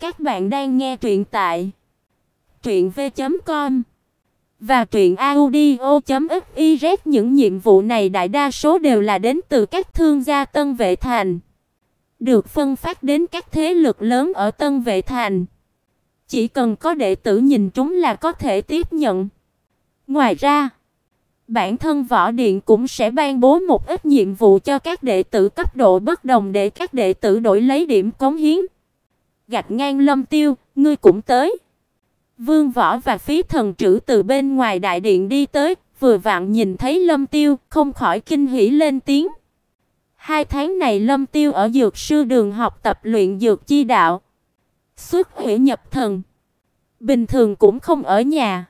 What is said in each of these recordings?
Các bạn đang nghe truyện tại truyện v.com và truyện audio.fiz những nhiệm vụ này đại đa số đều là đến từ các thương gia Tân Vệ Thành, được phân phát đến các thế lực lớn ở Tân Vệ Thành. Chỉ cần có đệ tử nhìn chúng là có thể tiếp nhận. Ngoài ra, bản thân võ điện cũng sẽ ban bố một ít nhiệm vụ cho các đệ tử cấp độ bất đồng để các đệ tử đổi lấy điểm cống hiến. Gạch ngang Lâm Tiêu, ngươi cũng tới. Vương Võ và Phí Thần Trữ từ bên ngoài đại điện đi tới, vừa vặn nhìn thấy Lâm Tiêu, không khỏi kinh hỉ lên tiếng. Hai tháng này Lâm Tiêu ở dược sư đường học tập luyện dược chi đạo, xuất hủy nhập thần. Bình thường cũng không ở nhà.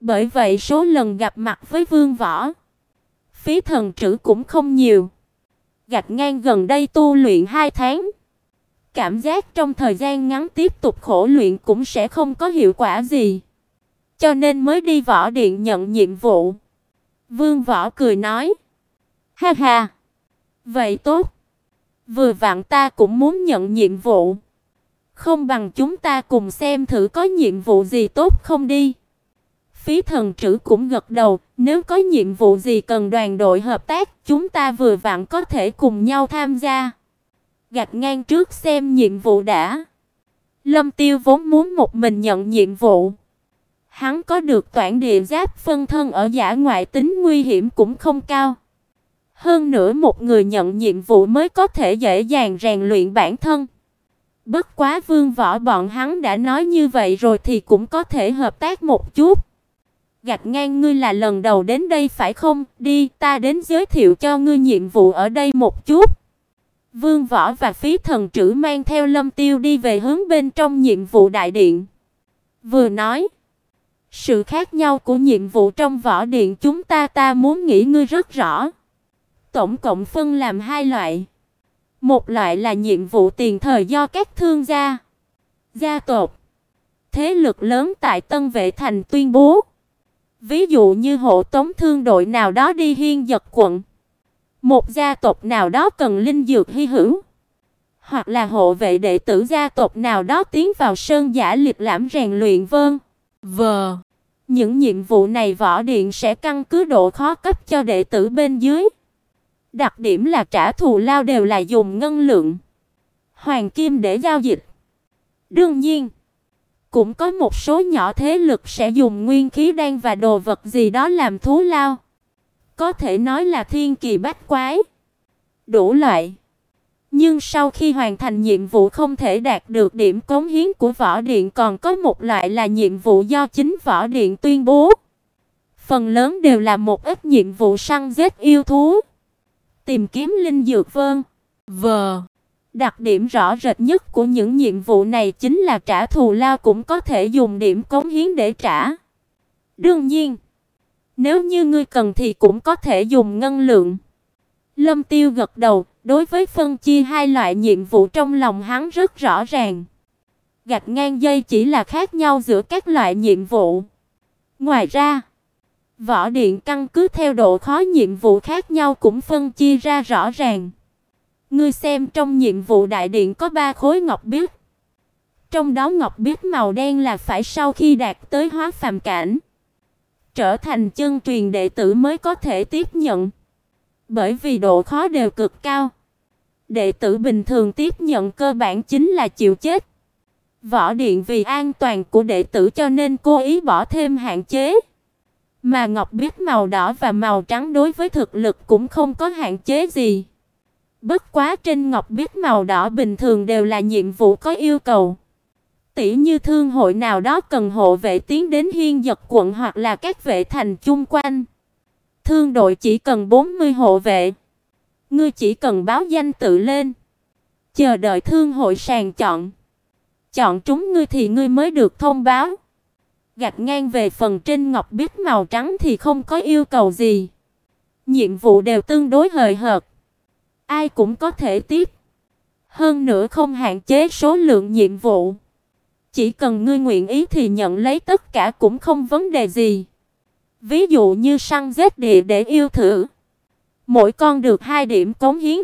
Bởi vậy số lần gặp mặt với Vương Võ, Phí Thần Trữ cũng không nhiều. Gạch ngang gần đây tu luyện hai tháng cảm giác trong thời gian ngắn tiếp tục khổ luyện cũng sẽ không có hiệu quả gì. Cho nên mới đi võ điện nhận nhiệm vụ. Vương Võ cười nói: "Ha ha, vậy tốt. Vừa vặn ta cũng muốn nhận nhiệm vụ. Không bằng chúng ta cùng xem thử có nhiệm vụ gì tốt không đi." Phí thần trữ cũng gật đầu, nếu có nhiệm vụ gì cần đoàn đội hợp tác, chúng ta vừa vặn có thể cùng nhau tham gia gạch ngang trước xem nhiệm vụ đã. Lâm Tiêu vốn muốn một mình nhận nhiệm vụ. Hắn có được toản địa giáp phân thân ở giả ngoại tính nguy hiểm cũng không cao. Hơn nữa một người nhận nhiệm vụ mới có thể dễ dàng rèn luyện bản thân. Bất quá Vương Võ bọn hắn đã nói như vậy rồi thì cũng có thể hợp tác một chút. Gạch ngang ngươi là lần đầu đến đây phải không? Đi, ta đến giới thiệu cho ngươi nhiệm vụ ở đây một chút. Vương Võ và Phí Thần Trữ mang theo Lâm Tiêu đi về hướng bên trong nhiệm vụ đại điện. Vừa nói, sự khác nhau của nhiệm vụ trong võ điện chúng ta ta muốn nghĩ ngươi rất rõ. Tổng cộng phân làm hai loại. Một loại là nhiệm vụ tiền thời do các thương gia, gia tộc, thế lực lớn tại Tân Vệ thành tuyên bố. Ví dụ như hộ tống thương đội nào đó đi hiên giật quận một gia tộc nào đó cần linh dược hy hữu, hoặc là hộ vệ đệ tử gia tộc nào đó tiến vào sơn giả liệt lãm rèn luyện vân. Vờ. Những nhiệm vụ này võ điện sẽ căn cứ độ khó cấp cho đệ tử bên dưới. Đặc điểm là trả thù lao đều là dùng ngân lượng, hoàng kim để giao dịch. Đương nhiên, cũng có một số nhỏ thế lực sẽ dùng nguyên khí đan và đồ vật gì đó làm thú lao. Có thể nói là thiên kỳ bách quái, đủ loại. Nhưng sau khi hoàn thành nhiệm vụ không thể đạt được điểm cống hiến của võ điện còn có một loại là nhiệm vụ do chính võ điện tuyên bố. Phần lớn đều là một ít nhiệm vụ săn giết yêu thú, tìm kiếm linh dược vân. Vờ. Đặc điểm rõ rệt nhất của những nhiệm vụ này chính là trả thù lao cũng có thể dùng điểm cống hiến để trả. Đương nhiên, nếu như ngươi cần thì cũng có thể dùng ngân lượng. Lâm Tiêu gật đầu, đối với phân chia hai loại nhiệm vụ trong lòng hắn rất rõ ràng. Gạch ngang dây chỉ là khác nhau giữa các loại nhiệm vụ. Ngoài ra, võ điện căn cứ theo độ khó nhiệm vụ khác nhau cũng phân chia ra rõ ràng. Ngươi xem trong nhiệm vụ đại điện có ba khối ngọc biếc. Trong đó ngọc biếc màu đen là phải sau khi đạt tới hóa phàm cảnh trở thành chân truyền đệ tử mới có thể tiếp nhận. Bởi vì độ khó đều cực cao. Đệ tử bình thường tiếp nhận cơ bản chính là chịu chết. Võ điện vì an toàn của đệ tử cho nên cố ý bỏ thêm hạn chế. Mà ngọc biết màu đỏ và màu trắng đối với thực lực cũng không có hạn chế gì. Bất quá trên ngọc biết màu đỏ bình thường đều là nhiệm vụ có yêu cầu tỷ như thương hội nào đó cần hộ vệ tiến đến hiên giật quận hoặc là các vệ thành chung quanh. Thương đội chỉ cần 40 hộ vệ. Ngươi chỉ cần báo danh tự lên, chờ đợi thương hội sàng chọn. Chọn trúng ngươi thì ngươi mới được thông báo. Gạch ngang về phần trên ngọc biết màu trắng thì không có yêu cầu gì. Nhiệm vụ đều tương đối hời hợt. Ai cũng có thể tiếp. Hơn nữa không hạn chế số lượng nhiệm vụ. Chỉ cần ngươi nguyện ý thì nhận lấy tất cả cũng không vấn đề gì. Ví dụ như săn giết địa để yêu thử. Mỗi con được 2 điểm cống hiến.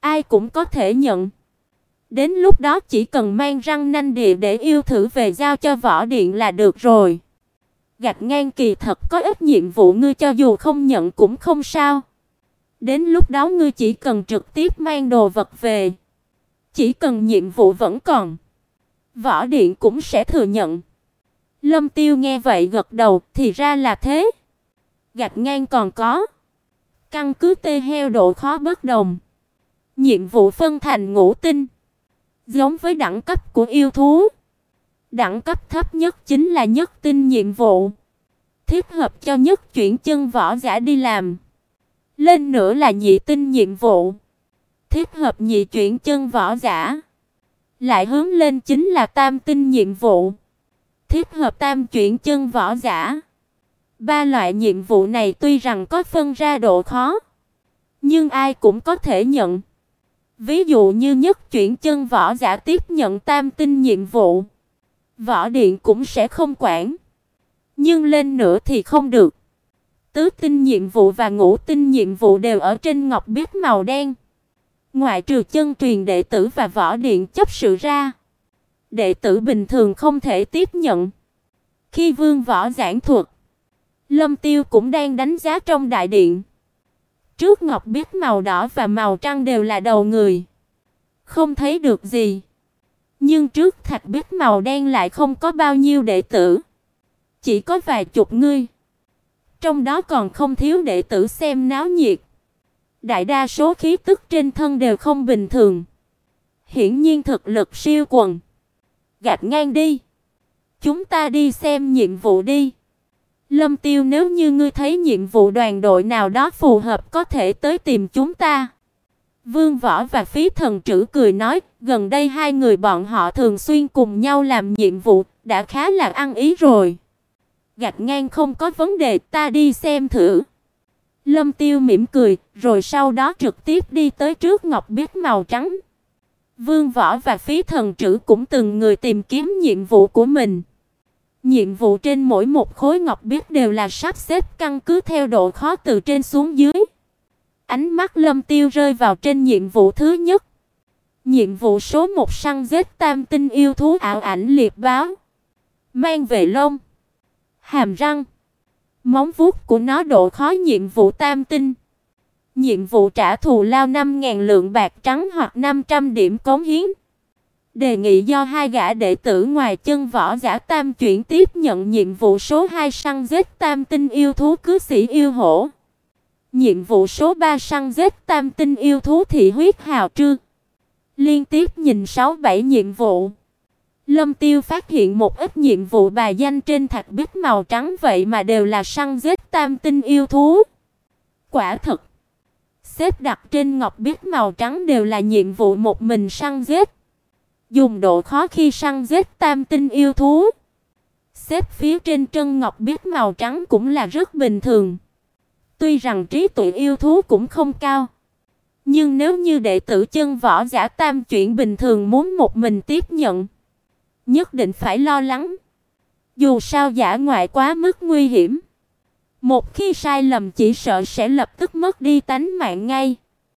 Ai cũng có thể nhận. Đến lúc đó chỉ cần mang răng nanh địa để yêu thử về giao cho võ điện là được rồi. Gạch ngang kỳ thật có ít nhiệm vụ ngươi cho dù không nhận cũng không sao. Đến lúc đó ngươi chỉ cần trực tiếp mang đồ vật về. Chỉ cần nhiệm vụ vẫn còn, võ điện cũng sẽ thừa nhận. Lâm Tiêu nghe vậy gật đầu, thì ra là thế. Gạch ngang còn có. Căn cứ tê heo độ khó bất đồng. Nhiệm vụ phân thành ngũ tinh. Giống với đẳng cấp của yêu thú. Đẳng cấp thấp nhất chính là nhất tinh nhiệm vụ. Thích hợp cho nhất chuyển chân võ giả đi làm. Lên nữa là nhị tinh nhiệm vụ. Thích hợp nhị chuyển chân võ giả. Lại hướng lên chính là tam tinh nhiệm vụ. Thích hợp tam chuyển chân võ giả. Ba loại nhiệm vụ này tuy rằng có phân ra độ khó, nhưng ai cũng có thể nhận. Ví dụ như nhất chuyển chân võ giả tiếp nhận tam tinh nhiệm vụ, võ điện cũng sẽ không quản. Nhưng lên nữa thì không được. Tứ tinh nhiệm vụ và ngũ tinh nhiệm vụ đều ở trên ngọc biết màu đen. Ngoại trừ chân truyền đệ tử và võ điện chấp sự ra, đệ tử bình thường không thể tiếp nhận. Khi Vương Võ giảng thuật, Lâm Tiêu cũng đang đánh giá trong đại điện. Trước ngọc biết màu đỏ và màu trắng đều là đầu người, không thấy được gì. Nhưng trước thạch biết màu đen lại không có bao nhiêu đệ tử, chỉ có vài chục người. Trong đó còn không thiếu đệ tử xem náo nhiệt. Đại đa số khí tức trên thân đều không bình thường. Hiển nhiên thực lực siêu quần. Gạt ngang đi. Chúng ta đi xem nhiệm vụ đi. Lâm Tiêu nếu như ngươi thấy nhiệm vụ đoàn đội nào đó phù hợp có thể tới tìm chúng ta. Vương Võ và Phí Thần Trữ cười nói, gần đây hai người bọn họ thường xuyên cùng nhau làm nhiệm vụ, đã khá là ăn ý rồi. Gạch ngang không có vấn đề, ta đi xem thử. Lâm Tiêu mỉm cười, rồi sau đó trực tiếp đi tới trước ngọc biết màu trắng. Vương Võ và Phí Thần Trữ cũng từng người tìm kiếm nhiệm vụ của mình. Nhiệm vụ trên mỗi một khối ngọc biết đều là sắp xếp căn cứ theo độ khó từ trên xuống dưới. Ánh mắt Lâm Tiêu rơi vào trên nhiệm vụ thứ nhất. Nhiệm vụ số 1 săn giết tam tinh yêu thú ảo ảnh liệt báo. Mang về lông, hàm răng, móng vuốt của nó độ khó nhiệm vụ tam tinh. Nhiệm vụ trả thù lao 5000 lượng bạc trắng hoặc 500 điểm cống hiến. Đề nghị do hai gã đệ tử ngoài chân võ giả tam chuyển tiếp nhận nhiệm vụ số 2 săn giết tam tinh yêu thú cứ sĩ yêu hổ. Nhiệm vụ số 3 săn giết tam tinh yêu thú thị huyết hào trư. Liên tiếp nhìn 6-7 nhiệm vụ. Lâm Tiêu phát hiện một ít nhiệm vụ bài danh trên thạch bích màu trắng vậy mà đều là săn giết tam tinh yêu thú. Quả thật, xếp đặt trên ngọc bích màu trắng đều là nhiệm vụ một mình săn giết. Dùng độ khó khi săn giết tam tinh yêu thú. Xếp phía trên trân ngọc bích màu trắng cũng là rất bình thường. Tuy rằng trí tuệ yêu thú cũng không cao, nhưng nếu như đệ tử chân võ giả tam chuyển bình thường muốn một mình tiếp nhận, nhất định phải lo lắng. Dù sao giả ngoại quá mức nguy hiểm, một khi sai lầm chỉ sợ sẽ lập tức mất đi tánh mạng ngay.